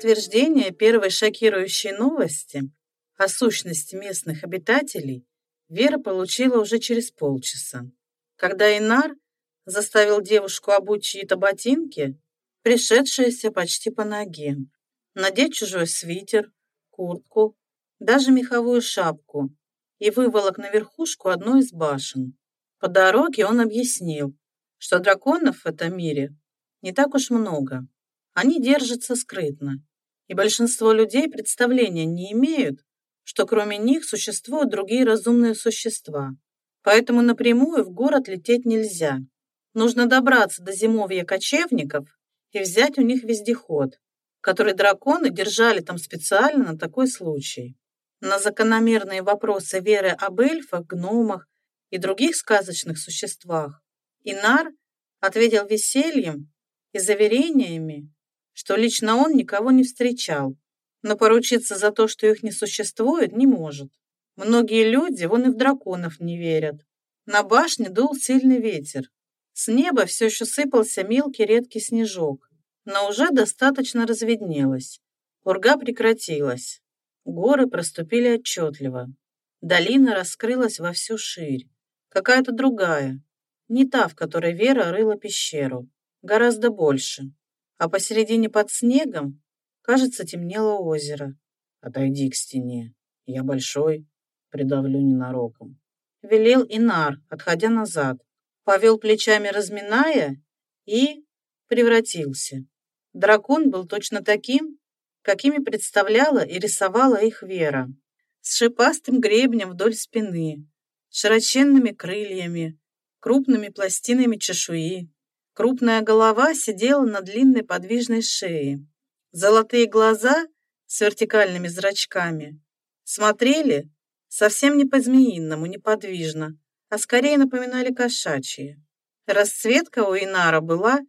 Подтверждение первой шокирующей новости о сущности местных обитателей Вера получила уже через полчаса, когда Инар заставил девушку обуть чьи-то ботинки, пришедшиеся почти по ноге, надеть чужой свитер, куртку, даже меховую шапку и выволок на верхушку одной из башен. По дороге он объяснил, что драконов в этом мире не так уж много. Они держатся скрытно, и большинство людей представления не имеют, что кроме них существуют другие разумные существа. Поэтому напрямую в город лететь нельзя. Нужно добраться до зимовья кочевников и взять у них вездеход, который драконы держали там специально на такой случай. На закономерные вопросы Веры об эльфах, гномах и других сказочных существах Инар ответил весельем и заверениями, что лично он никого не встречал, но поручиться за то, что их не существует, не может. Многие люди вон и в драконов не верят. На башне дул сильный ветер. С неба все еще сыпался мелкий редкий снежок, но уже достаточно разведнелось. Урга прекратилась. Горы проступили отчетливо. Долина раскрылась во всю ширь. Какая-то другая. Не та, в которой Вера рыла пещеру. Гораздо больше. А посередине под снегом, кажется, темнело озеро. «Отойди к стене. Я большой, придавлю ненароком». Велел Инар, отходя назад. Повел плечами, разминая, и превратился. Дракон был точно таким, какими представляла и рисовала их Вера, с шипастым гребнем вдоль спины, широченными крыльями, крупными пластинами чешуи. Крупная голова сидела на длинной подвижной шее. Золотые глаза с вертикальными зрачками смотрели совсем не по-змеиному, неподвижно, а скорее напоминали кошачьи. Расцветка у Инара была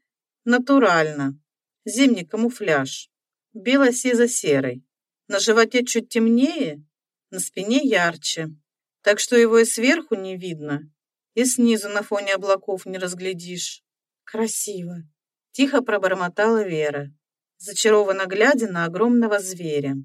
натуральна, зимний камуфляж бело-сизо-серый. На животе чуть темнее, на спине ярче, так что его и сверху не видно, и снизу на фоне облаков не разглядишь. Красиво. Тихо пробормотала Вера, зачарованно глядя на огромного зверя.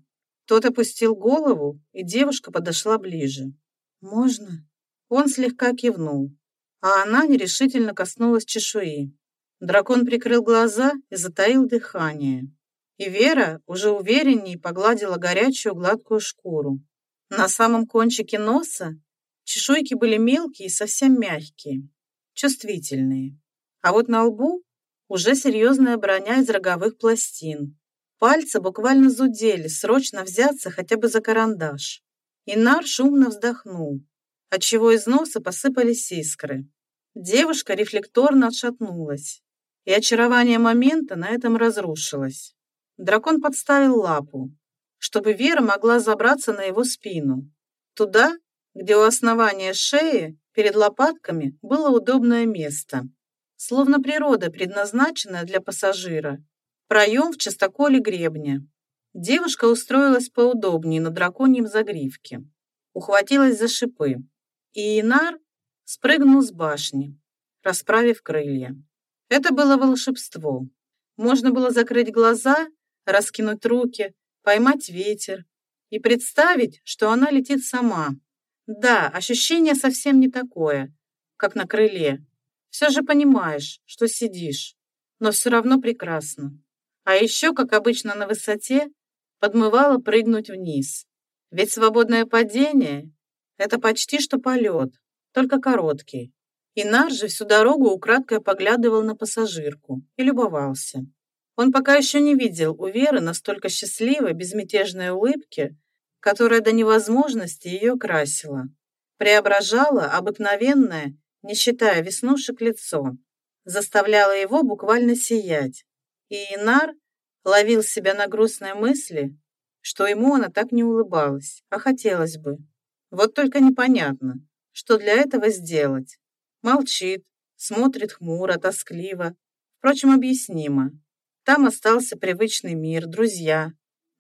Тот опустил голову, и девушка подошла ближе. «Можно?» Он слегка кивнул, а она нерешительно коснулась чешуи. Дракон прикрыл глаза и затаил дыхание и Вера уже увереннее погладила горячую гладкую шкуру. На самом кончике носа чешуйки были мелкие и совсем мягкие, чувствительные. А вот на лбу уже серьезная броня из роговых пластин. Пальцы буквально зудели, срочно взяться хотя бы за карандаш. Инар шумно вздохнул, отчего из носа посыпались искры. Девушка рефлекторно отшатнулась, и очарование момента на этом разрушилось. Дракон подставил лапу, чтобы Вера могла забраться на его спину. Туда, где у основания шеи, перед лопатками, было удобное место. Словно природа, предназначенная для пассажира. Проем в частоколе гребня. Девушка устроилась поудобнее на драконьем загривке. Ухватилась за шипы. И Инар спрыгнул с башни, расправив крылья. Это было волшебство. Можно было закрыть глаза раскинуть руки, поймать ветер и представить, что она летит сама. Да, ощущение совсем не такое, как на крыле. Все же понимаешь, что сидишь, но все равно прекрасно. А еще, как обычно на высоте, подмывало прыгнуть вниз. Ведь свободное падение — это почти что полет, только короткий. И Нар всю дорогу украдкой поглядывал на пассажирку и любовался. Он пока еще не видел у Веры настолько счастливой, безмятежной улыбки, которая до невозможности ее красила. Преображала обыкновенное, не считая веснушек, лицо. Заставляла его буквально сиять. И Инар ловил себя на грустной мысли, что ему она так не улыбалась, а хотелось бы. Вот только непонятно, что для этого сделать. Молчит, смотрит хмуро, тоскливо. Впрочем, объяснимо. Там остался привычный мир, друзья.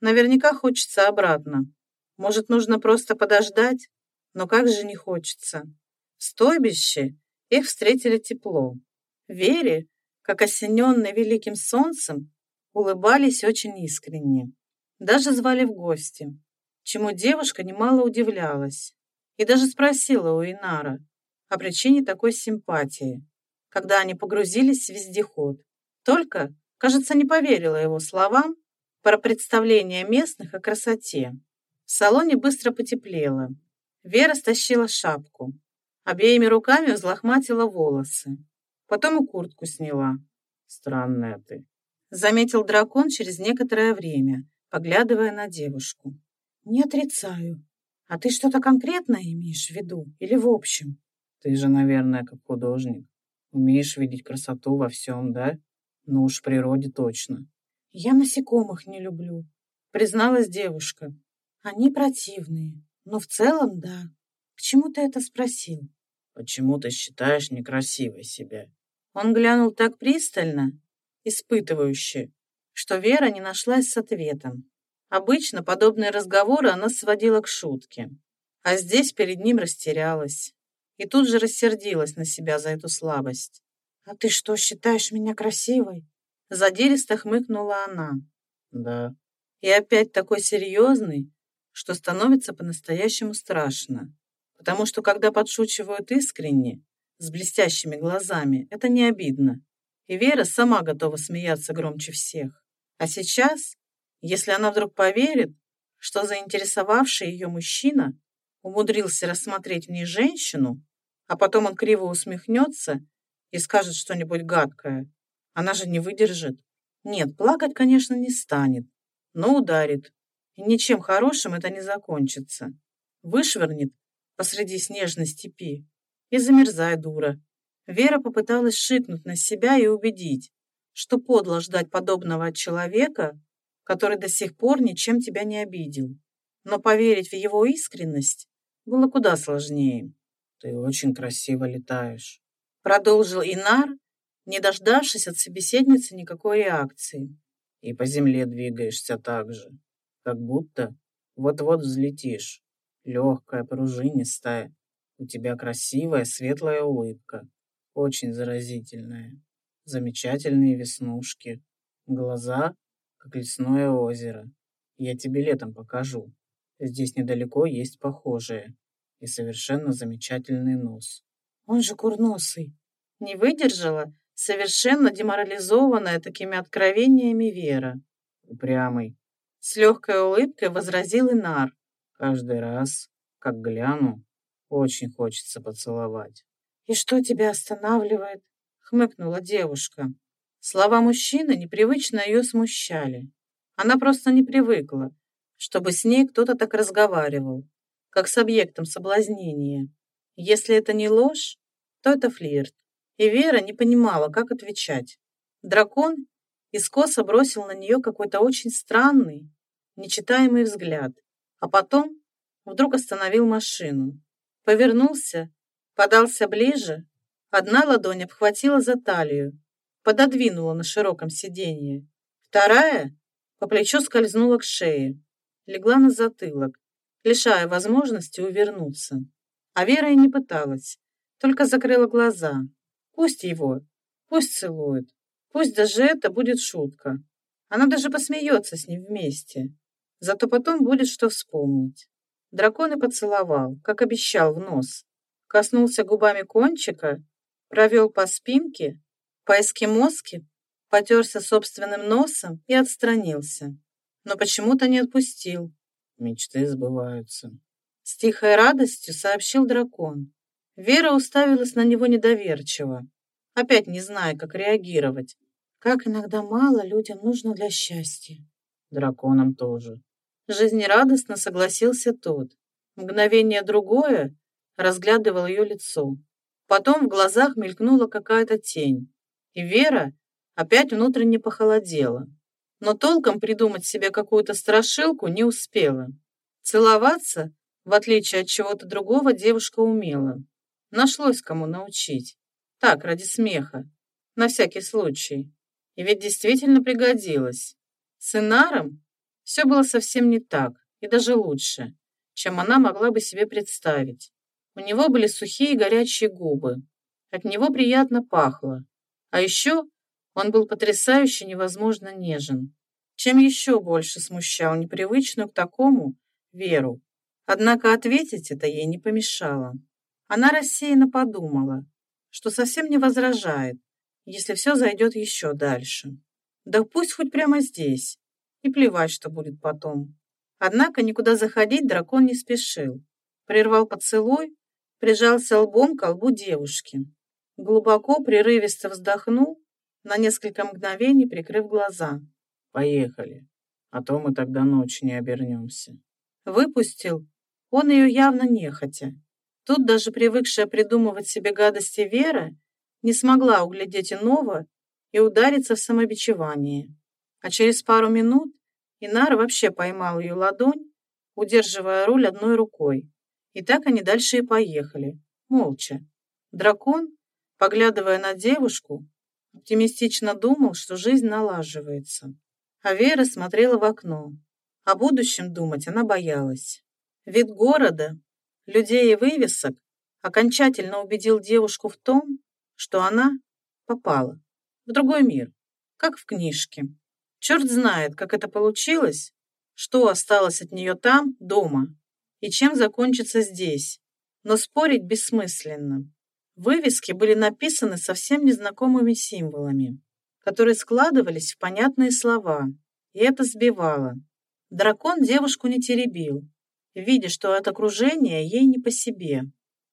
Наверняка хочется обратно. Может, нужно просто подождать? Но как же не хочется. В стойбище их встретили тепло. Вере, как осененной великим солнцем, улыбались очень искренне. Даже звали в гости, чему девушка немало удивлялась. И даже спросила у Инара о причине такой симпатии, когда они погрузились в вездеход. Только, кажется, не поверила его словам про представление местных о красоте. В салоне быстро потеплело. Вера стащила шапку. Обеими руками взлохматила волосы. Потом и куртку сняла. «Странная ты», — заметил дракон через некоторое время, поглядывая на девушку. «Не отрицаю. А ты что-то конкретное имеешь в виду или в общем?» «Ты же, наверное, как художник. Умеешь видеть красоту во всем, да? Ну уж в природе точно». «Я насекомых не люблю», — призналась девушка. «Они противные, но в целом да. К чему ты это спросил?» «Почему ты считаешь некрасивой себя?» Он глянул так пристально, испытывающе, что Вера не нашлась с ответом. Обычно подобные разговоры она сводила к шутке, а здесь перед ним растерялась и тут же рассердилась на себя за эту слабость. «А ты что, считаешь меня красивой?» Задиристо хмыкнула она. «Да». И опять такой серьезный, что становится по-настоящему страшно. Потому что когда подшучивают искренне, с блестящими глазами, это не обидно. И Вера сама готова смеяться громче всех. А сейчас, если она вдруг поверит, что заинтересовавший ее мужчина умудрился рассмотреть в ней женщину, а потом он криво усмехнется и скажет что-нибудь гадкое, она же не выдержит. Нет, плакать, конечно, не станет, но ударит. И ничем хорошим это не закончится. Вышвырнет посреди снежной степи и замерзай, дура. Вера попыталась шикнуть на себя и убедить, что подло ждать подобного человека, который до сих пор ничем тебя не обидел. Но поверить в его искренность было куда сложнее. «Ты очень красиво летаешь», — продолжил Инар, не дождавшись от собеседницы никакой реакции. «И по земле двигаешься так же, как будто вот-вот взлетишь, легкая, пружинистая, у тебя красивая светлая улыбка, очень заразительная. Замечательные веснушки, глаза, как лесное озеро. Я тебе летом покажу. Здесь недалеко есть похожее и совершенно замечательный нос. Он же курносый. Не выдержала совершенно деморализованная такими откровениями Вера. Упрямый. С легкой улыбкой возразил Инар. Каждый раз, как гляну, очень хочется поцеловать. «И что тебя останавливает?» — хмыкнула девушка. Слова мужчины непривычно ее смущали. Она просто не привыкла, чтобы с ней кто-то так разговаривал, как с объектом соблазнения. Если это не ложь, то это флирт. И Вера не понимала, как отвечать. Дракон искоса бросил на нее какой-то очень странный, нечитаемый взгляд, а потом вдруг остановил машину. Повернулся, подался ближе, одна ладонь обхватила за талию, пододвинула на широком сиденье. Вторая по плечу скользнула к шее, легла на затылок, лишая возможности увернуться. А Вера и не пыталась, только закрыла глаза. Пусть его, пусть целует, пусть даже это будет шутка. Она даже посмеется с ним вместе. Зато потом будет что вспомнить. Дракон и поцеловал, как обещал, в нос. Коснулся губами кончика, провел по спинке, по эскимоски, потерся собственным носом и отстранился. Но почему-то не отпустил. Мечты сбываются. С тихой радостью сообщил дракон. Вера уставилась на него недоверчиво, опять не зная, как реагировать. Как иногда мало людям нужно для счастья. Драконам тоже. Жизнерадостно согласился тот. Мгновение другое разглядывал ее лицо. Потом в глазах мелькнула какая-то тень. И Вера опять внутренне похолодела. Но толком придумать себе какую-то страшилку не успела. Целоваться, в отличие от чего-то другого, девушка умела. Нашлось кому научить. Так, ради смеха. На всякий случай. И ведь действительно пригодилось. С Инаром все было совсем не так, и даже лучше, чем она могла бы себе представить. У него были сухие горячие губы. От него приятно пахло. А еще Он был потрясающе невозможно нежен. Чем еще больше смущал непривычную к такому Веру. Однако ответить это ей не помешало. Она рассеянно подумала, что совсем не возражает, если все зайдет еще дальше. Да пусть хоть прямо здесь, и плевать, что будет потом. Однако никуда заходить дракон не спешил. Прервал поцелуй, прижался лбом к лбу девушки. Глубоко, прерывисто вздохнул, на несколько мгновений прикрыв глаза. «Поехали, а то мы тогда ночь не обернемся». Выпустил он ее явно нехотя. Тут даже привыкшая придумывать себе гадости Вера не смогла углядеть иного и удариться в самобичевание. А через пару минут Инар вообще поймал ее ладонь, удерживая руль одной рукой. И так они дальше и поехали, молча. Дракон, поглядывая на девушку, оптимистично думал, что жизнь налаживается. А Вера смотрела в окно. О будущем думать она боялась. Вид города, людей и вывесок окончательно убедил девушку в том, что она попала в другой мир, как в книжке. Черт знает, как это получилось, что осталось от нее там, дома, и чем закончится здесь. Но спорить бессмысленно. Вывески были написаны совсем незнакомыми символами, которые складывались в понятные слова, и это сбивало. Дракон девушку не теребил, видя, что от окружения ей не по себе.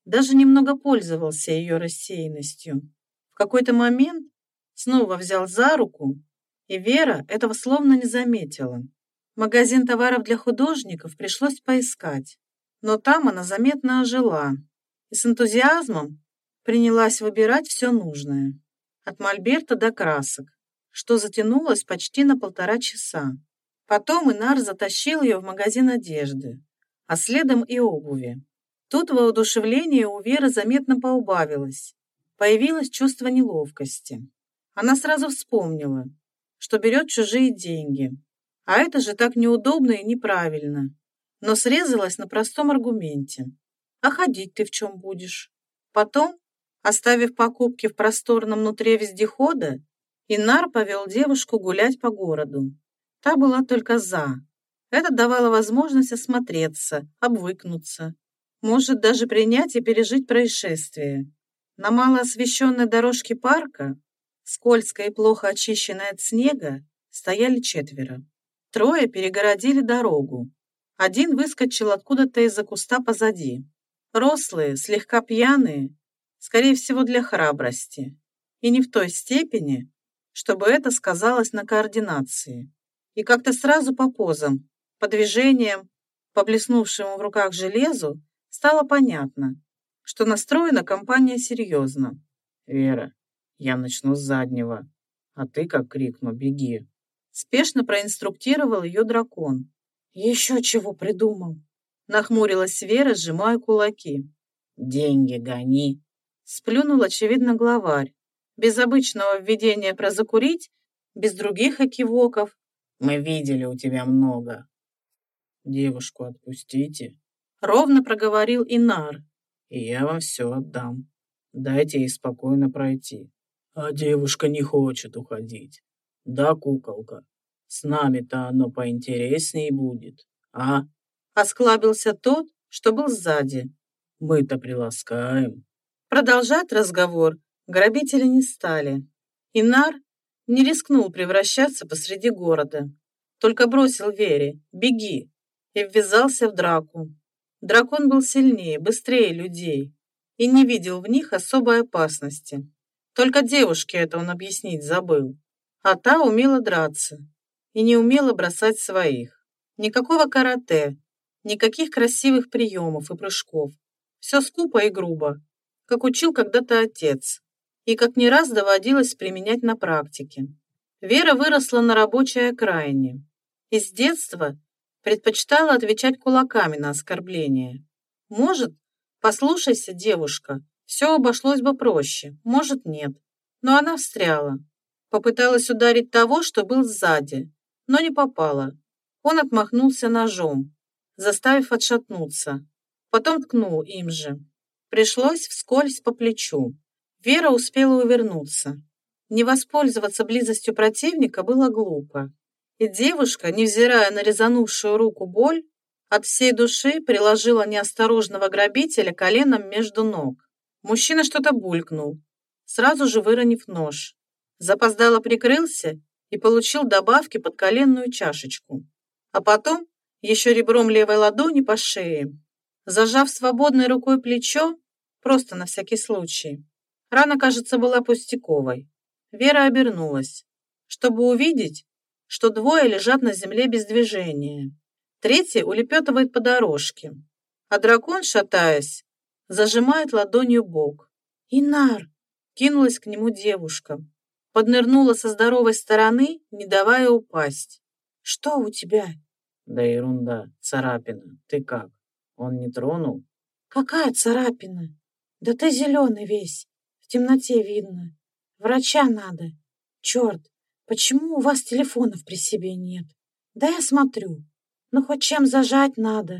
Даже немного пользовался ее рассеянностью. В какой-то момент снова взял за руку, и Вера этого словно не заметила. Магазин товаров для художников пришлось поискать, но там она заметно ожила и с энтузиазмом принялась выбирать все нужное, от мольберта до красок, что затянулось почти на полтора часа. Потом Инар затащил ее в магазин одежды, а следом и обуви. Тут воодушевление у Веры заметно поубавилось. Появилось чувство неловкости. Она сразу вспомнила, что берет чужие деньги. А это же так неудобно и неправильно. Но срезалась на простом аргументе. А ходить ты в чем будешь? Потом, оставив покупки в просторном нутре вездехода, Инар повел девушку гулять по городу. Та была только «за». Это давало возможность осмотреться, обвыкнуться, может даже принять и пережить происшествие. На малоосвещенной дорожке парка, скользкой и плохо очищенной от снега, стояли четверо. Трое перегородили дорогу. Один выскочил откуда-то из-за куста позади. Рослые, слегка пьяные, скорее всего, для храбрости. И не в той степени, чтобы это сказалось на координации. И как-то сразу по позам, по движениям, по блеснувшему в руках железу, стало понятно, что настроена компания серьезно. «Вера, я начну с заднего, а ты, как крикну, беги». Спешно проинструктировал ее дракон. «Еще чего придумал?» Нахмурилась Вера, сжимая кулаки. «Деньги гони!» Сплюнул, очевидно, главарь. Без обычного введения про закурить, без других экивоков, мы видели у тебя много. Девушку отпустите. Ровно проговорил Инар. И я вам все отдам. Дайте ей спокойно пройти. А девушка не хочет уходить. Да, куколка, с нами-то оно поинтереснее будет, а? Осклабился тот, что был сзади. Мы-то приласкаем. Продолжать разговор грабители не стали. Инар не рискнул превращаться посреди города. Только бросил Вере «беги» и ввязался в драку. Дракон был сильнее, быстрее людей и не видел в них особой опасности. Только девушке это он объяснить забыл. А та умела драться и не умела бросать своих. Никакого карате, никаких красивых приемов и прыжков. Все скупо и грубо, как учил когда-то отец и как не раз доводилось применять на практике. Вера выросла на рабочей окраине и с детства предпочитала отвечать кулаками на оскорбления. Может, послушайся, девушка, все обошлось бы проще, может, нет. Но она встряла. Попыталась ударить того, что был сзади, но не попала. Он отмахнулся ножом, заставив отшатнуться. Потом ткнул им же. Пришлось вскользь по плечу. Вера успела увернуться. Не воспользоваться близостью противника было глупо. И девушка, невзирая на резанувшую руку боль, от всей души приложила неосторожного грабителя коленом между ног. Мужчина что-то булькнул, сразу же выронив нож. Запоздало прикрылся и получил добавки под коленную чашечку. А потом еще ребром левой ладони по шее. Зажав свободной рукой плечо, просто на всякий случай. Рана, кажется, была пустяковой. Вера обернулась, чтобы увидеть, что двое лежат на земле без движения. Третий улепетывает по дорожке, а дракон, шатаясь, зажимает ладонью бок. «Инар!» — кинулась к нему девушка. Поднырнула со здоровой стороны, не давая упасть. «Что у тебя?» Да ерунда, царапина. Ты как? Он не тронул? Какая царапина? Да ты зеленый весь. В темноте видно. Врача надо. Черт, почему у вас телефонов при себе нет? Да я смотрю. Ну хоть чем зажать надо.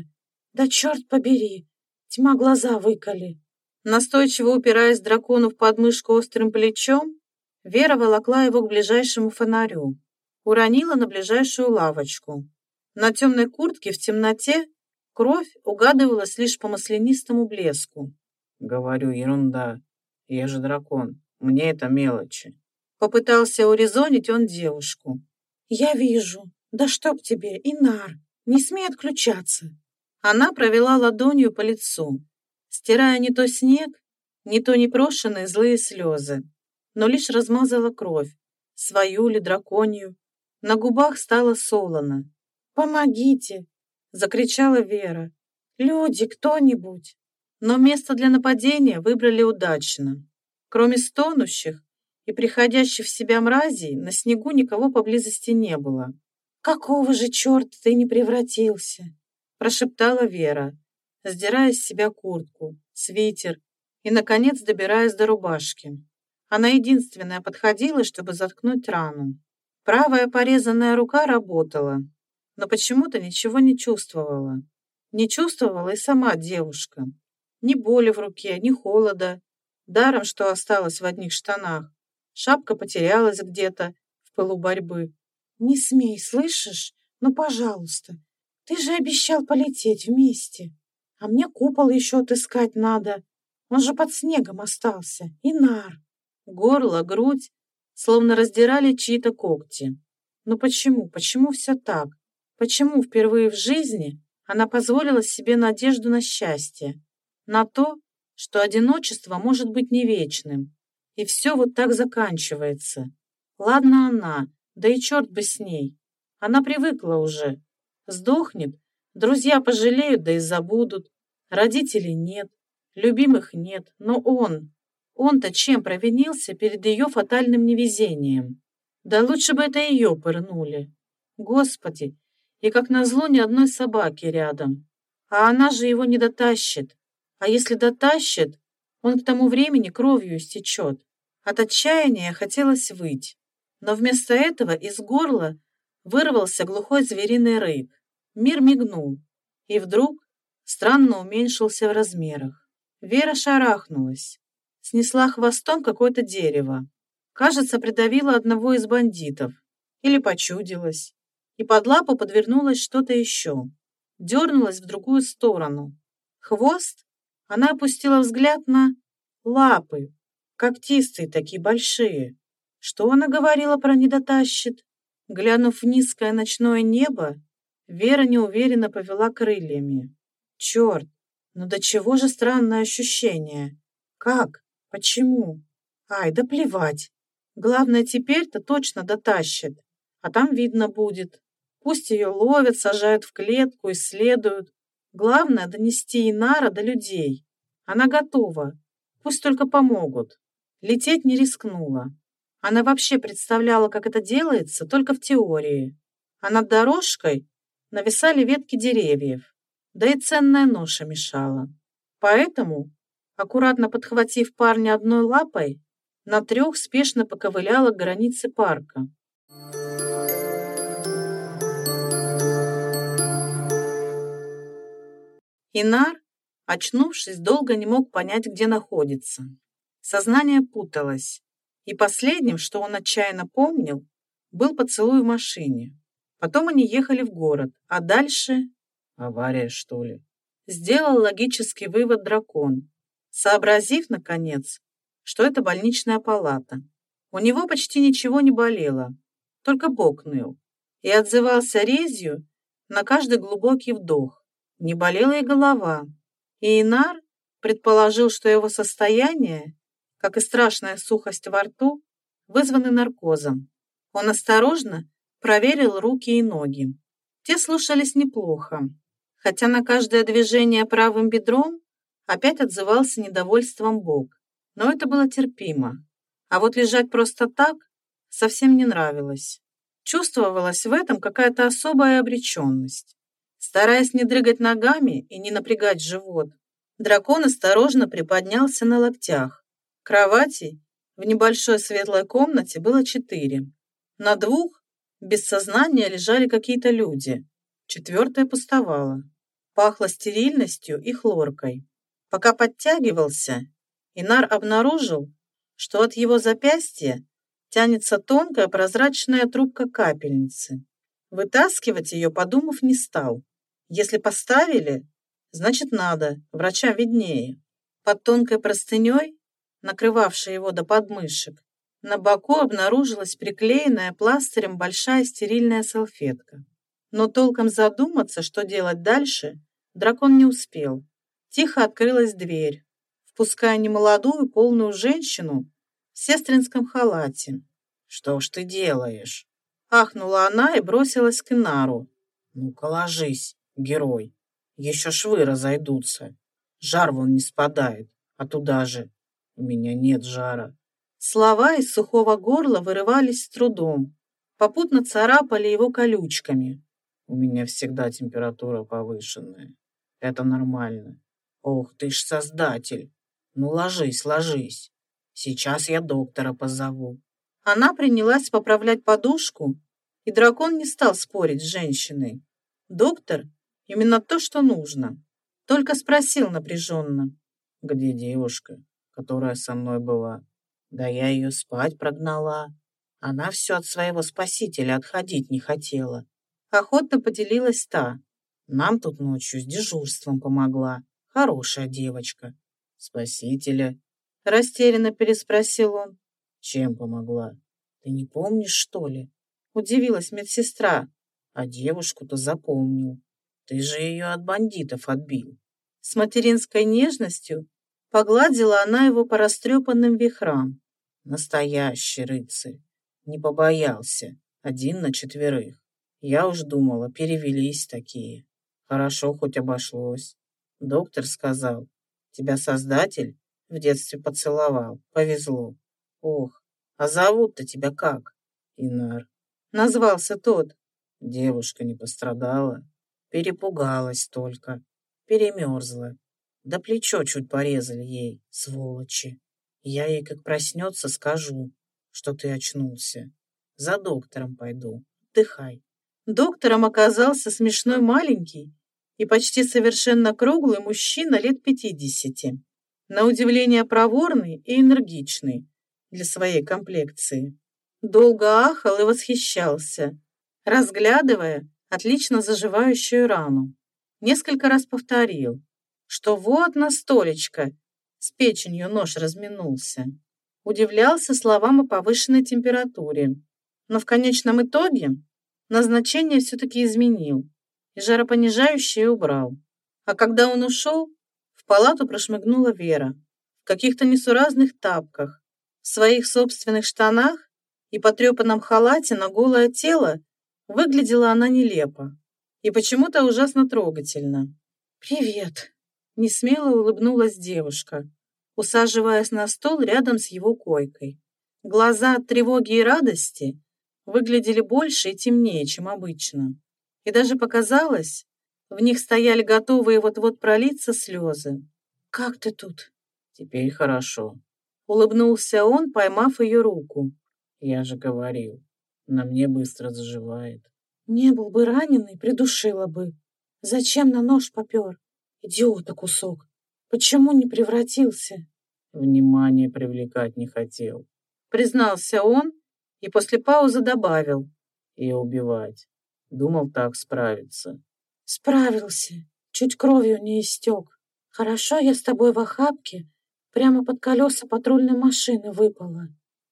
Да черт побери. Тьма глаза выколи. Настойчиво упираясь дракону в подмышку острым плечом, Вера волокла его к ближайшему фонарю. Уронила на ближайшую лавочку. На темной куртке в темноте кровь угадывалась лишь по маслянистому блеску. «Говорю, ерунда. Я же дракон. Мне это мелочи». Попытался урезонить он девушку. «Я вижу. Да чтоб тебе, Инар, не смей отключаться». Она провела ладонью по лицу, стирая не то снег, не то непрошенные злые слезы, но лишь размазала кровь, свою ли драконью. На губах стало солоно, «Помогите!» — закричала Вера. «Люди, кто-нибудь!» Но место для нападения выбрали удачно. Кроме стонущих и приходящих в себя мразей, на снегу никого поблизости не было. «Какого же черта ты не превратился?» — прошептала Вера, сдирая с себя куртку, свитер и, наконец, добираясь до рубашки. Она единственная подходила, чтобы заткнуть рану. Правая порезанная рука работала, но почему-то ничего не чувствовала. Не чувствовала и сама девушка. Ни боли в руке, ни холода. Даром, что осталась в одних штанах. Шапка потерялась где-то в пылу борьбы. «Не смей, слышишь? Ну, пожалуйста. Ты же обещал полететь вместе. А мне купол еще отыскать надо. Он же под снегом остался. И нар». Горло, грудь словно раздирали чьи-то когти. Но почему, почему все так? Почему впервые в жизни она позволила себе надежду на счастье, на то, что одиночество может быть не вечным, и все вот так заканчивается. Ладно она, да и черт бы с ней. Она привыкла уже. Сдохнет, друзья пожалеют, да и забудут. Родителей нет, любимых нет, но он... Он-то чем провинился перед ее фатальным невезением? Да лучше бы это ее пырнули. Господи, и, как назло, ни одной собаки рядом. А она же его не дотащит. А если дотащит, он к тому времени кровью истечет. От отчаяния хотелось выть. Но вместо этого из горла вырвался глухой звериный рык. Мир мигнул. И вдруг странно уменьшился в размерах. Вера шарахнулась. Снесла хвостом какое-то дерево. Кажется, придавила одного из бандитов. Или почудилась и под лапу подвернулось что-то еще. Дернулась в другую сторону. Хвост? Она опустила взгляд на лапы, когтистые такие большие. Что она говорила про недотащит? Глянув в низкое ночное небо, Вера неуверенно повела крыльями. Черт, ну до чего же странное ощущение? Как? Почему? Ай, да плевать. Главное, теперь-то точно дотащит, а там видно будет. Пусть ее ловят, сажают в клетку, исследуют. Главное — донести Инара до людей. Она готова. Пусть только помогут. Лететь не рискнула. Она вообще представляла, как это делается, только в теории. А над дорожкой нависали ветки деревьев, да и ценная ноша мешала. Поэтому, аккуратно подхватив парня одной лапой, на трех спешно поковыляла к границе парка. Инар, очнувшись, долго не мог понять, где находится. Сознание путалось. И последним, что он отчаянно помнил, был поцелуй в машине. Потом они ехали в город, а дальше... Авария, что ли? Сделал логический вывод дракон, сообразив, наконец, что это больничная палата. У него почти ничего не болело, только бок ныл, и отзывался резью на каждый глубокий вдох. Не болела и голова. И Инар предположил, что его состояние, как и страшная сухость во рту, вызваны наркозом. Он осторожно проверил руки и ноги. Те слушались неплохо, хотя на каждое движение правым бедром опять отзывался недовольством бок. Но это было терпимо. А вот лежать просто так совсем не нравилось. Чувствовалась в этом какая-то особая обреченность. Стараясь не дрыгать ногами и не напрягать живот, дракон осторожно приподнялся на локтях. Кроватей в небольшой светлой комнате было четыре. На двух без сознания лежали какие-то люди. Четвертая пустовала. Пахло стерильностью и хлоркой. Пока подтягивался, Инар обнаружил, что от его запястья тянется тонкая прозрачная трубка капельницы. Вытаскивать ее, подумав, не стал. Если поставили, значит надо, врачам виднее. Под тонкой простыней, накрывавшей его до подмышек, на боку обнаружилась приклеенная пластырем большая стерильная салфетка. Но толком задуматься, что делать дальше, дракон не успел. Тихо открылась дверь, впуская немолодую полную женщину в сестринском халате. «Что ж ты делаешь?» Ахнула она и бросилась к Инару. «Ну-ка ложись, герой. Еще швы разойдутся. Жар вон не спадает, а туда же. У меня нет жара». Слова из сухого горла вырывались с трудом, попутно царапали его колючками. «У меня всегда температура повышенная. Это нормально. Ох, ты ж создатель. Ну ложись, ложись. Сейчас я доктора позову. Она принялась поправлять подушку, и дракон не стал спорить с женщиной. Доктор — именно то, что нужно. Только спросил напряженно. Где девушка, которая со мной была? Да я ее спать прогнала. Она все от своего спасителя отходить не хотела. Охотно поделилась та. Нам тут ночью с дежурством помогла. Хорошая девочка. Спасителя Растерянно переспросил он. Чем помогла? Ты не помнишь, что ли? Удивилась медсестра. А девушку-то запомнил. Ты же ее от бандитов отбил. С материнской нежностью погладила она его по растрепанным вихрам. Настоящий рыцарь. Не побоялся. Один на четверых. Я уж думала, перевелись такие. Хорошо хоть обошлось. Доктор сказал, тебя создатель в детстве поцеловал. Повезло. Ох, а зовут-то тебя как? Инар. Назвался тот. Девушка не пострадала. Перепугалась только. Перемерзла. Да плечо чуть порезали ей, сволочи. Я ей, как проснется, скажу, что ты очнулся. За доктором пойду. Отдыхай. Доктором оказался смешной маленький и почти совершенно круглый мужчина лет пятидесяти на удивление проворный и энергичный для своей комплекции. Долго ахал и восхищался, разглядывая отлично заживающую рану. Несколько раз повторил, что вот на столечко с печенью нож разминулся. Удивлялся словам о повышенной температуре, но в конечном итоге назначение все-таки изменил и жаропонижающее убрал. А когда он ушел, в палату прошмыгнула Вера в каких-то несуразных тапках, в своих собственных штанах и потрепанном халате на голое тело выглядела она нелепо и почему-то ужасно трогательно. «Привет!» — несмело улыбнулась девушка, усаживаясь на стол рядом с его койкой. Глаза от тревоги и радости выглядели больше и темнее, чем обычно. И даже показалось, в них стояли готовые вот-вот пролиться слезы. «Как ты тут?» «Теперь хорошо», — улыбнулся он, поймав ее руку. «Я же говорил, на мне быстро заживает». «Не был бы раненый, придушила бы. Зачем на нож попер? Идиота кусок. Почему не превратился?» «Внимание привлекать не хотел», признался он и после паузы добавил. И убивать. Думал так справиться. Справился. Чуть кровью не истек. Хорошо я с тобой в охапке. Прямо под колеса патрульной машины выпала.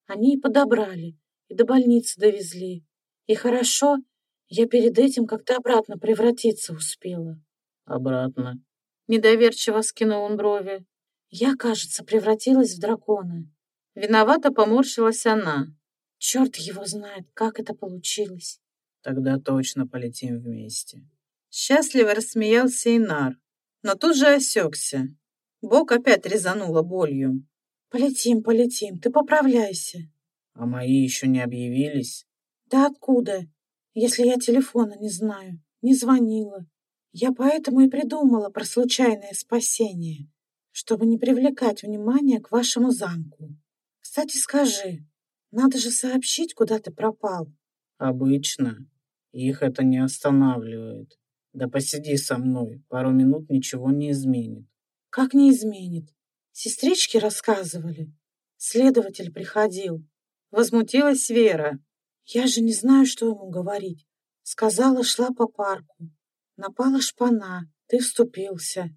Они и подобрали, и до больницы довезли. И хорошо, я перед этим как-то обратно превратиться успела. Обратно. Недоверчиво скинул он брови. Я, кажется, превратилась в дракона. Виновато поморщилась она. Черт его знает, как это получилось. Тогда точно полетим вместе. Счастливо рассмеялся Инар, но тут же осекся. Бок опять резануло болью. Полетим, полетим, ты поправляйся. А мои еще не объявились? Да откуда? Если я телефона не знаю, не звонила. Я поэтому и придумала про случайное спасение, чтобы не привлекать внимание к вашему замку. Кстати, скажи, надо же сообщить, куда ты пропал. Обычно. Их это не останавливает. Да посиди со мной, пару минут ничего не изменит. Как не изменит? Сестрички рассказывали. Следователь приходил. Возмутилась Вера. Я же не знаю, что ему говорить. Сказала, шла по парку. Напала шпана, ты вступился.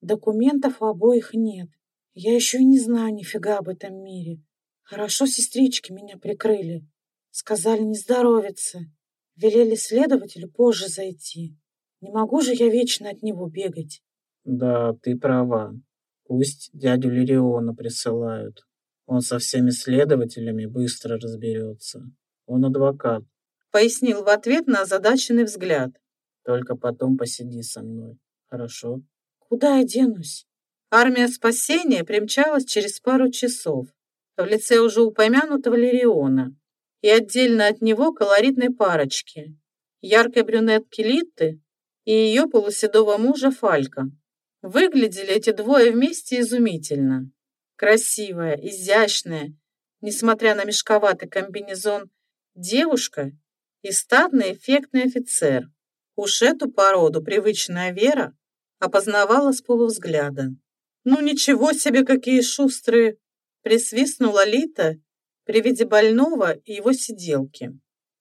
Документов у обоих нет. Я еще и не знаю нифига об этом мире. Хорошо сестрички меня прикрыли. Сказали не здоровиться. Велели следователю позже зайти. Не могу же я вечно от него бегать. Да, ты права. Пусть дядю Лириона присылают. Он со всеми следователями быстро разберется. Он адвокат. Пояснил в ответ на озадаченный взгляд. Только потом посиди со мной. Хорошо? Куда я денусь? Армия спасения примчалась через пару часов в лице уже упомянутого Лириона и отдельно от него колоритной парочки, яркой брюнетки Литты и ее полуседого мужа Фалька. Выглядели эти двое вместе изумительно. Красивая, изящная, несмотря на мешковатый комбинезон, девушка и статный эффектный офицер. Уж эту породу привычная Вера опознавала с полувзгляда. «Ну ничего себе, какие шустрые!» присвистнула Лита при виде больного и его сиделки.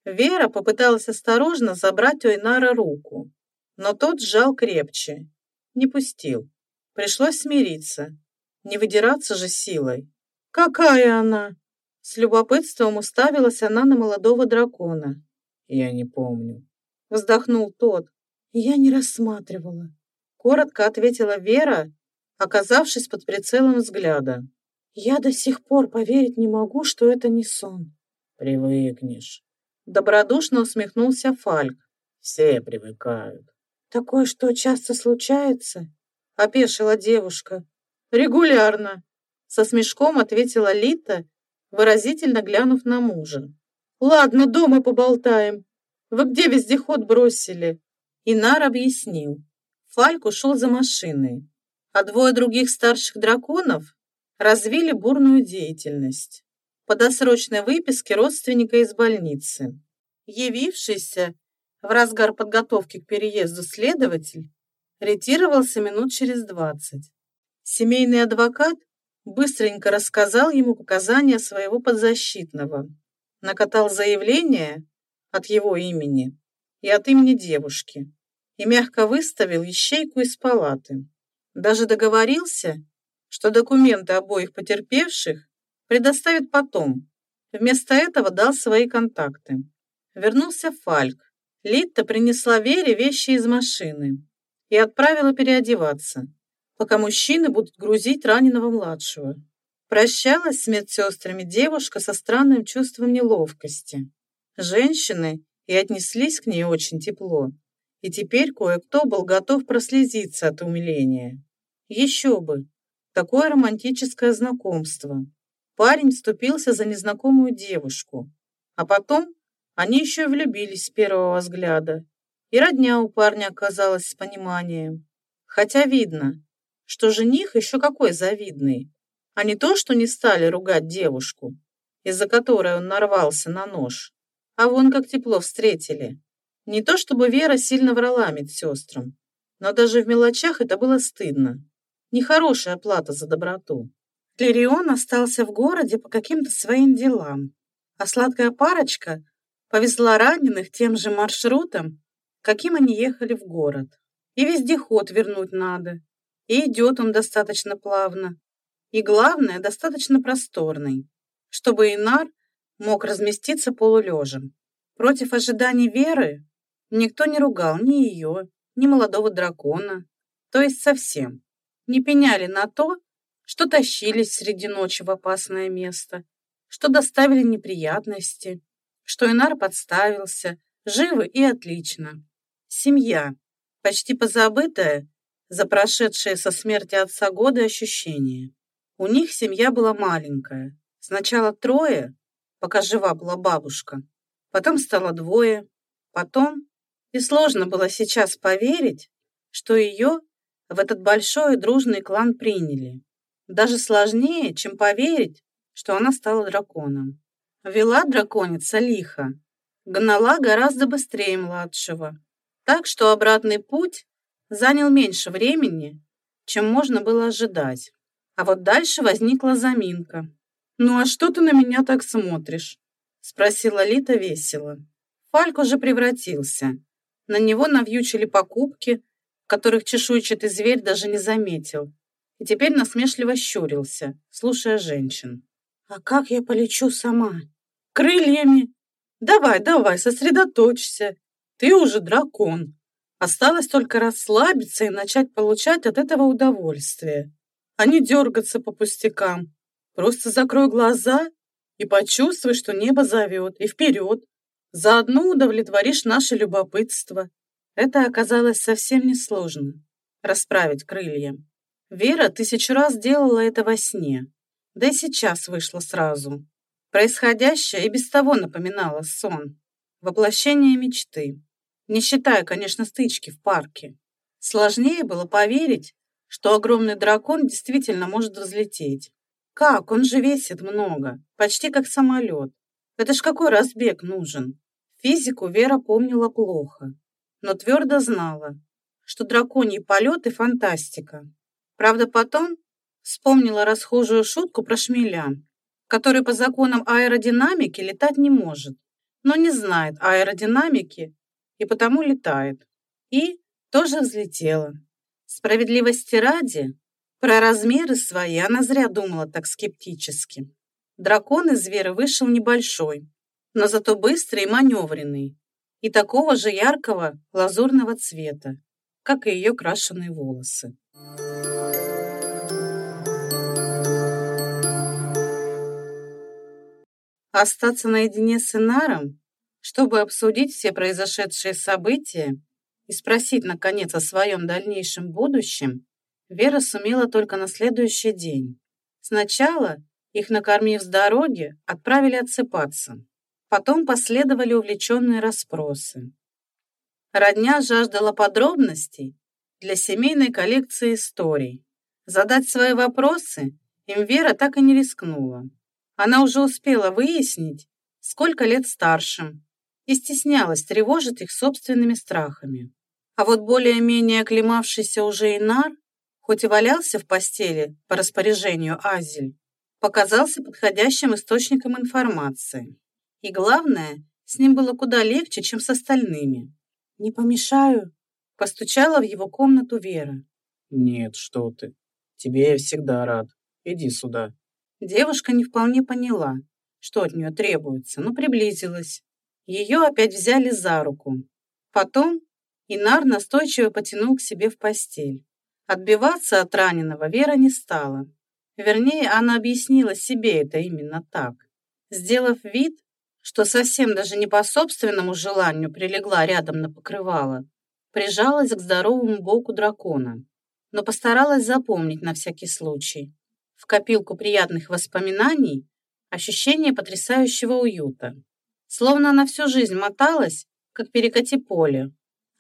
Вера попыталась осторожно забрать у Инара руку, но тот сжал крепче. Не пустил. Пришлось смириться. Не выдираться же силой. «Какая она?» С любопытством уставилась она на молодого дракона. «Я не помню», — вздохнул тот. «Я не рассматривала», — коротко ответила Вера, оказавшись под прицелом взгляда. «Я до сих пор поверить не могу, что это не сон». «Привыкнешь», — добродушно усмехнулся Фальк. «Все привыкают». «Такое что, часто случается?» — опешила девушка. «Регулярно», — со смешком ответила Лита, выразительно глянув на мужа. «Ладно, дома поболтаем. Вы где вездеход бросили?» Инар объяснил. Фальк ушел за машиной, а двое других старших драконов развили бурную деятельность. По досрочной выписке родственника из больницы. Явившийся в разгар подготовки к переезду следователь ретировался минут через двадцать. Семейный адвокат быстренько рассказал ему показания своего подзащитного, накатал заявление от его имени и от имени девушки и мягко выставил ищейку из палаты. Даже договорился, что документы обоих потерпевших предоставит потом. Вместо этого дал свои контакты. Вернулся Фальк. Литта принесла Вере вещи из машины и отправила переодеваться, пока мужчины будут грузить раненого младшего. Прощалась с медсестрами девушка со странным чувством неловкости. Женщины и отнеслись к ней очень тепло, и теперь кое-кто был готов прослезиться от умиления. Еще бы, Такое романтическое знакомство. Парень вступился за незнакомую девушку, а потом они еще и влюбились с первого взгляда. И родня у парня оказалась с пониманием. Хотя видно, что жених еще какой завидный, а не то, что не стали ругать девушку, из-за которой он нарвался на нож, а вон как тепло встретили. Не то, чтобы Вера сильно врала медсестрам, но даже в мелочах это было стыдно. Нехорошая плата за доброту. Клерион остался в городе по каким-то своим делам, а сладкая парочка повезла раненых тем же маршрутом, каким они ехали в город. И вездеход вернуть надо. И идет он достаточно плавно. И главное, достаточно просторный, чтобы Инар мог разместиться полулежем. Против ожиданий Веры никто не ругал ни ее, ни молодого дракона, то есть совсем. Не пеняли на то, что тащились среди ночи в опасное место, что доставили неприятности, что Инар подставился, живы и отлично. Семья, почти позабытая за прошедшие со смерти отца годы ощущения. У них семья была маленькая. Сначала трое, пока жива была бабушка. Потом стало двое. Потом... И сложно было сейчас поверить, что ее в этот большой и дружный клан приняли. Даже сложнее, чем поверить, что она стала драконом. Вела драконица лихо, гнала гораздо быстрее младшего, так что обратный путь занял меньше времени, чем можно было ожидать. А вот дальше возникла заминка. «Ну а что ты на меня так смотришь?» спросила Лита весело. Фальк уже превратился. На него навьючили покупки, которых чешуйчатый зверь даже не заметил и теперь насмешливо щурился, слушая женщин. «А как я полечу сама?» «Крыльями! Давай, давай, сосредоточься. Ты уже дракон. Осталось только расслабиться и начать получать от этого удовольствие, а не дергаться по пустякам. Просто закрой глаза и почувствуй, что небо зовет, и вперед. Заодно удовлетворишь наше любопытство». Это оказалось совсем несложно — расправить крылья. Вера тысячу раз делала это во сне, да и сейчас вышло сразу. Происходящее и без того напоминало сон, воплощение мечты, не считая, конечно, стычки в парке. Сложнее было поверить, что огромный дракон действительно может взлететь. Как? Он же весит много, почти как самолет. Это ж какой разбег нужен? Физику Вера помнила плохо, но твердо знала, что драконий полет и фантастика. Правда, потом вспомнила расхожую шутку про шмеля, который по законам аэродинамики летать не может, но не знает аэродинамики и потому летает. И тоже взлетела. Справедливости ради, про размеры свои она зря думала так скептически. Дракон из зверя вышел небольшой, но зато быстрый и маневренный, и такого же яркого лазурного цвета, как и ее крашеные волосы. Остаться наедине с Инаром, чтобы обсудить все произошедшие события и спросить, наконец, о своем дальнейшем будущем, Вера сумела только на следующий день. Сначала, их накормив с дороги, отправили отсыпаться. Потом последовали увлеченные расспросы. Родня жаждала подробностей для семейной коллекции историй. Задать свои вопросы им Вера так и не рискнула. Она уже успела выяснить, сколько лет старшим, и стеснялась тревожить их собственными страхами. А вот более-менее оклемавшийся уже Инар, хоть и валялся в постели по распоряжению Азель, показался подходящим источником информации. И главное, с ним было куда легче, чем с остальными. «Не помешаю?» – постучала в его комнату Вера. «Нет, что ты. Тебе я всегда рад. Иди сюда». Девушка не вполне поняла, что от нее требуется, но приблизилась. Ее опять взяли за руку. Потом Инар настойчиво потянул к себе в постель. Отбиваться от раненого Вера не стала. Вернее, она объяснила себе это именно так. Сделав вид, что совсем даже не по собственному желанию прилегла рядом на покрывало, прижалась к здоровому боку дракона, но постаралась запомнить на всякий случай в копилку приятных воспоминаний ощущение потрясающего уюта. Словно она всю жизнь моталась, как перекати поле.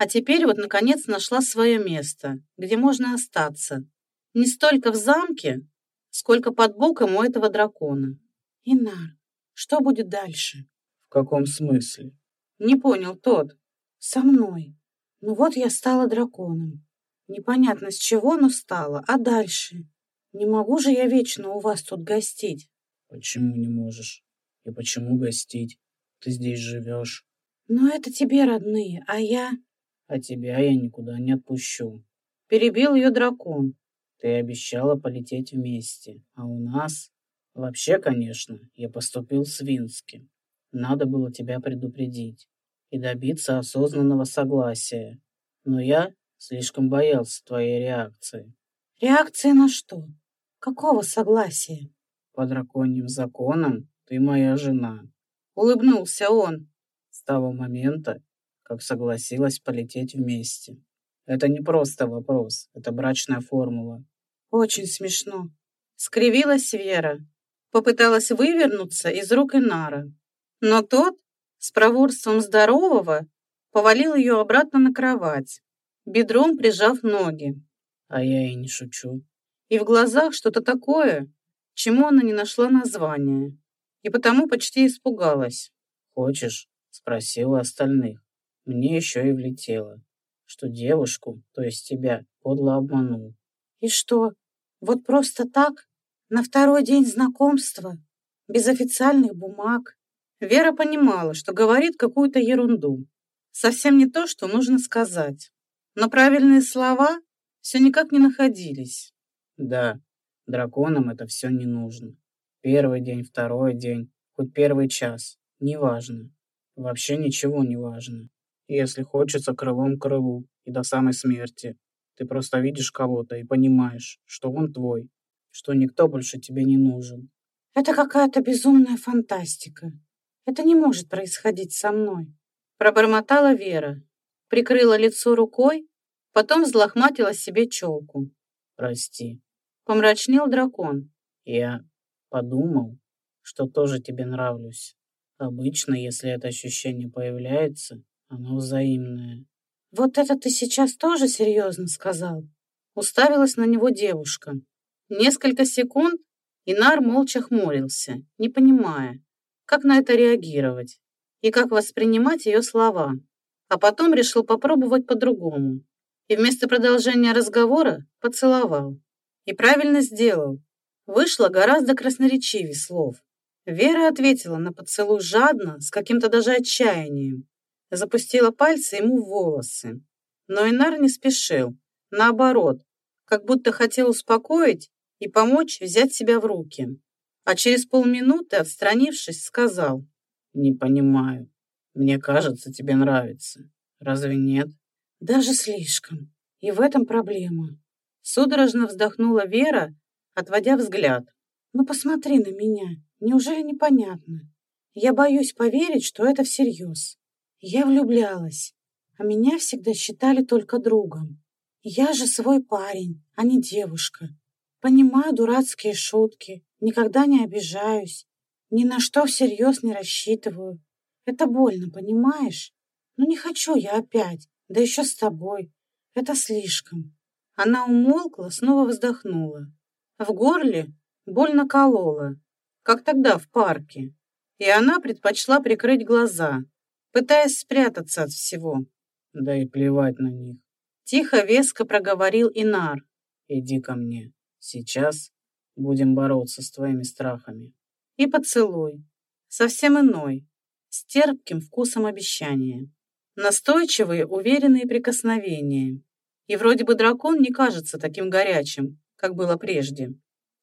А теперь вот, наконец, нашла свое место, где можно остаться. Не столько в замке, сколько под боком у этого дракона. Инар, что будет дальше? В каком смысле? Не понял тот. Со мной. Ну вот я стала драконом. Непонятно с чего, но стала. А дальше? Не могу же я вечно у вас тут гостить. Почему не можешь? И почему гостить? Ты здесь живешь. Но это тебе родные, а я... А тебя я никуда не отпущу. Перебил ее дракон. Ты обещала полететь вместе, а у нас... Вообще, конечно, я поступил свински. Надо было тебя предупредить и добиться осознанного согласия. Но я слишком боялся твоей реакции. Реакции на что? Какого согласия? По драконьим законам ты моя жена. Улыбнулся он. С того момента, как согласилась полететь вместе. Это не просто вопрос, это брачная формула. Очень смешно. Скривилась Вера. Попыталась вывернуться из рук Инара. Но тот, с проворством здорового, повалил ее обратно на кровать, бедром прижав ноги. А я и не шучу. И в глазах что-то такое, чему она не нашла названия, и потому почти испугалась. «Хочешь?» — спросила остальных. Мне еще и влетело, что девушку, то есть тебя, подло обманул. «И что, вот просто так? На второй день знакомства? Без официальных бумаг?» Вера понимала, что говорит какую-то ерунду. Совсем не то, что нужно сказать. Но правильные слова все никак не находились. Да, драконам это все не нужно. Первый день, второй день, хоть первый час, неважно. Вообще ничего не важно. Если хочется крылом к крылу и до самой смерти, ты просто видишь кого-то и понимаешь, что он твой, что никто больше тебе не нужен. Это какая-то безумная фантастика. Это не может происходить со мной. Пробормотала Вера, прикрыла лицо рукой, потом взлохматила себе челку. Прости. Помрачнел дракон. Я подумал, что тоже тебе нравлюсь. Обычно, если это ощущение появляется, оно взаимное. Вот это ты сейчас тоже серьезно сказал? Уставилась на него девушка. Несколько секунд Инар молча хмурился, не понимая, как на это реагировать и как воспринимать ее слова. А потом решил попробовать по-другому. И вместо продолжения разговора поцеловал. И правильно сделал. Вышло гораздо красноречивее слов. Вера ответила на поцелуй жадно, с каким-то даже отчаянием. Запустила пальцы ему в волосы. Но Инар не спешил. Наоборот, как будто хотел успокоить и помочь взять себя в руки а через полминуты, отстранившись, сказал. «Не понимаю. Мне кажется, тебе нравится. Разве нет?» «Даже слишком. И в этом проблема». Судорожно вздохнула Вера, отводя взгляд. «Ну посмотри на меня. Неужели непонятно? Я боюсь поверить, что это всерьез. Я влюблялась, а меня всегда считали только другом. Я же свой парень, а не девушка. Понимаю дурацкие шутки, никогда не обижаюсь, ни на что всерьез не рассчитываю. Это больно, понимаешь? Но не хочу я опять, да еще с тобой. Это слишком. Она умолкла, снова вздохнула. В горле больно колола, как тогда в парке. И она предпочла прикрыть глаза, пытаясь спрятаться от всего. Да и плевать на них. Тихо, веско проговорил Инар. Иди ко мне. Сейчас будем бороться с твоими страхами. И поцелуй. Совсем иной, с терпким вкусом обещания. Настойчивые, уверенные прикосновения. И вроде бы дракон не кажется таким горячим, как было прежде.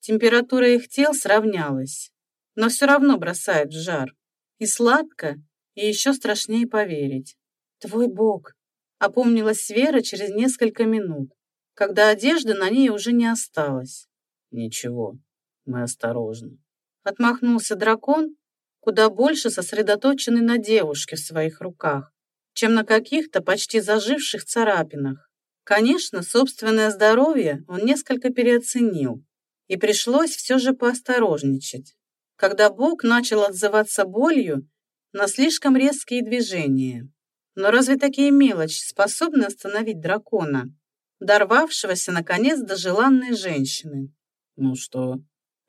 Температура их тел сравнялась, но все равно бросает в жар. И сладко, и еще страшнее поверить. «Твой бог!» — опомнилась Вера через несколько минут когда одежды на ней уже не осталось. «Ничего, мы осторожны». Отмахнулся дракон, куда больше сосредоточенный на девушке в своих руках, чем на каких-то почти заживших царапинах. Конечно, собственное здоровье он несколько переоценил, и пришлось все же поосторожничать, когда Бог начал отзываться болью на слишком резкие движения. Но разве такие мелочи способны остановить дракона? дорвавшегося, наконец, до желанной женщины. «Ну что,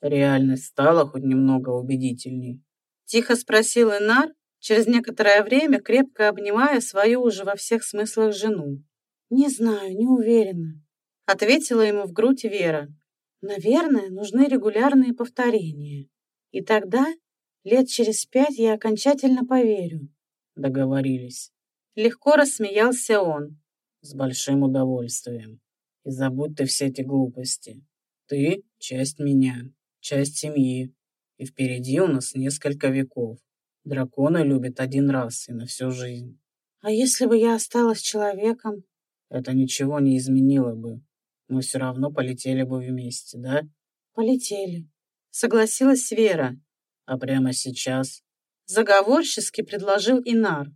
реальность стала хоть немного убедительней?» Тихо спросил Инар, через некоторое время крепко обнимая свою уже во всех смыслах жену. «Не знаю, не уверена», — ответила ему в грудь Вера. Наверное, нужны регулярные повторения. И тогда, лет через пять, я окончательно поверю. Договорились. Легко рассмеялся он. С большим удовольствием. И забудь ты все эти глупости. Ты — часть меня, часть семьи. И впереди у нас несколько веков. Драконы любят один раз и на всю жизнь. А если бы я осталась человеком? Это ничего не изменило бы. Мы все равно полетели бы вместе, да? Полетели. Согласилась Вера. А прямо сейчас? Заговорчески предложил Инар.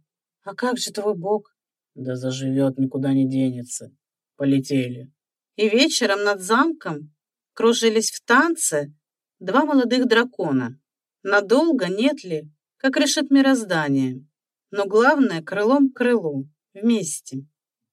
А как же твой бог? Да заживет, никуда не денется. Полетели. И вечером над замком кружились в танце два молодых дракона. Надолго, нет ли, как решит мироздание. Но главное, крылом к крылу, вместе.